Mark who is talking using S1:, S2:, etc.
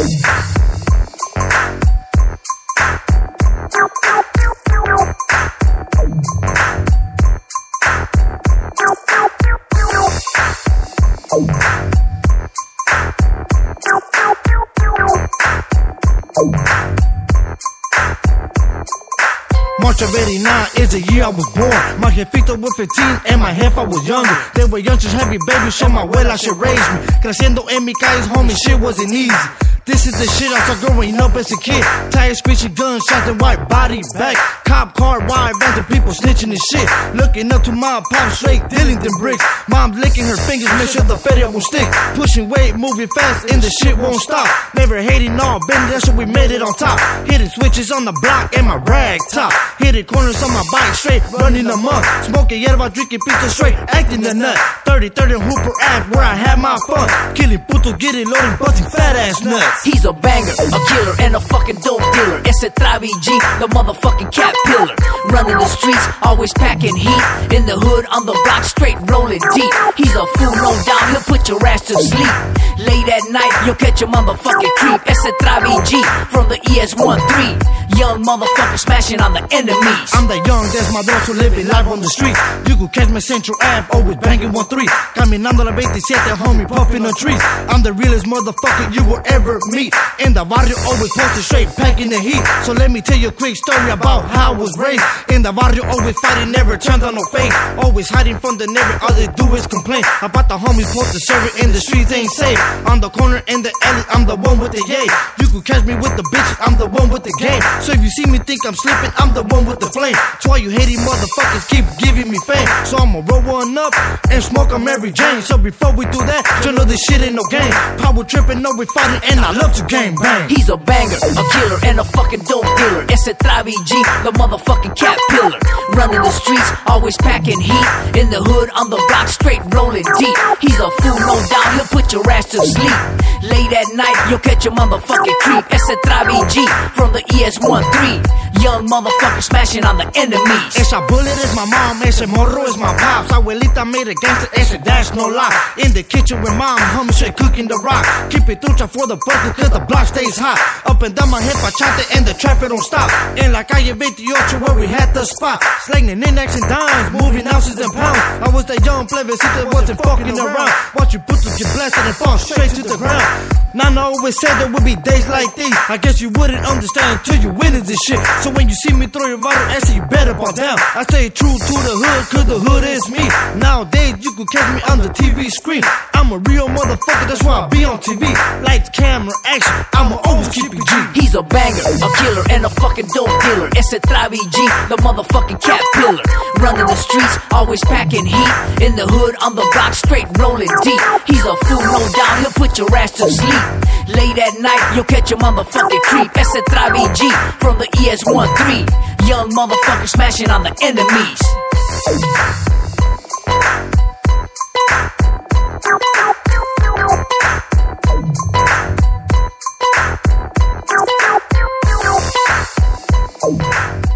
S1: March of 89 is the year I was born. My jefito was 15 and my I was younger. They were young, just heavy babies, so my abuela should raise me. Creciendo en mi calles, homie, shit wasn't easy. This is the shit I saw growing up as a kid. Tires screeching, gunshots and white body back. Cop car, wide vans and people snitching and shit. Looking up to my pop, straight dealing them bricks. Mom licking her fingers, make sure the feria won't stick. Pushing weight, moving fast, and the shit won't stop. Never hating all, been there, so we made it on top. Hitting switches on the block and my rag top. Hitting corners on my bike, straight running them up. Smoking yerba, drinking pizza, straight acting the nut. 30 30 Hooper Ave, where I had my fun. Killing putos, it loaded, busting fat ass nuts.
S2: He's a banger, a killer, and a fucking dope dealer. Ese Travi G, the motherfucking cat pillar. Running the streets, always packing heat. In the hood, on the block, straight rolling deep. He's a fool, no doubt, he'll put your ass to sleep. Late at night, you'll catch a motherfucking creep. Ese Travi G, from the ES13. Young motherfucker smashing on the enemies.
S1: I'm the young desmadroso living life on the street. You could catch me Central Ave, always banging 1-3. Caminando la 27, homie, puffing the trees. I'm the realest motherfucker you will ever meet. In the barrio, always posted straight, packing the heat. So let me tell you a quick story about how I was raised. In the barrio, always fighting, never turned on no face. Always hiding from the neighbor, all they do is complain about the homies posted serving in the streets ain't safe. On the corner in the alley, I'm the one with the yay. You could catch me with the bitches, I'm the one with the game. So if you see me think I'm slipping, I'm the one with the flame. So all you hating motherfuckers keep giving me fame. So I'ma roll one up and smoke 'em every Jane. So before we do that, you know this shit ain't no game. Power tripping, no we fighting, and I love to game bang.
S2: He's a banger, a killer, and a fucking dope dealer. Ese Travi G, the motherfucking cat. Running the streets, always packing heat. In the hood, on the block, straight rolling deep. He's a fool, no doubt, he'll put your ass to sleep. Late at night, you'll catch a motherfucking creep. Ese Travi G, from the ES13. Young motherfucker smashing on the enemies.
S1: Esa bullet is my mom, ese morro is my pops. Abuelita made a gangster, ese dash no lie. In the kitchen with mom, homie straight cooking the rock. Keep it trucha for the burger, cause the block stays hot. Up and down my hip, I chante and the traffic don't stop. In la calle 28 where we had the spot. Slanging in and dimes, moving ounces and pounds. I was that young plebiscite wasn't fucking around. Watch you putos get blasted and fall straight to the ground. Nana always said there would be days like these. I guess you wouldn't understand until you witness this shit. So when you see me throw your vital essay, you better fall down. I stay true to the hood, cause the hood is me. Nowadays, you can catch me on the TV screen. I'm a real motherfucker, that's why I be on TV. Lights, camera, action, I'ma always keep it G.
S2: He's a banger, a killer, and a fucking dope dealer. Ese Travi G, the motherfucking cat pillar. Running the streets, always packing heat. In the hood, on the block, straight rolling deep. He's a fool, no doubt, he'll put your ass to sleep. Late at night, you'll catch a motherfucking creep. Ese Travi G, from the ES13. Young motherfucker smashing on the enemies.
S3: Tchau!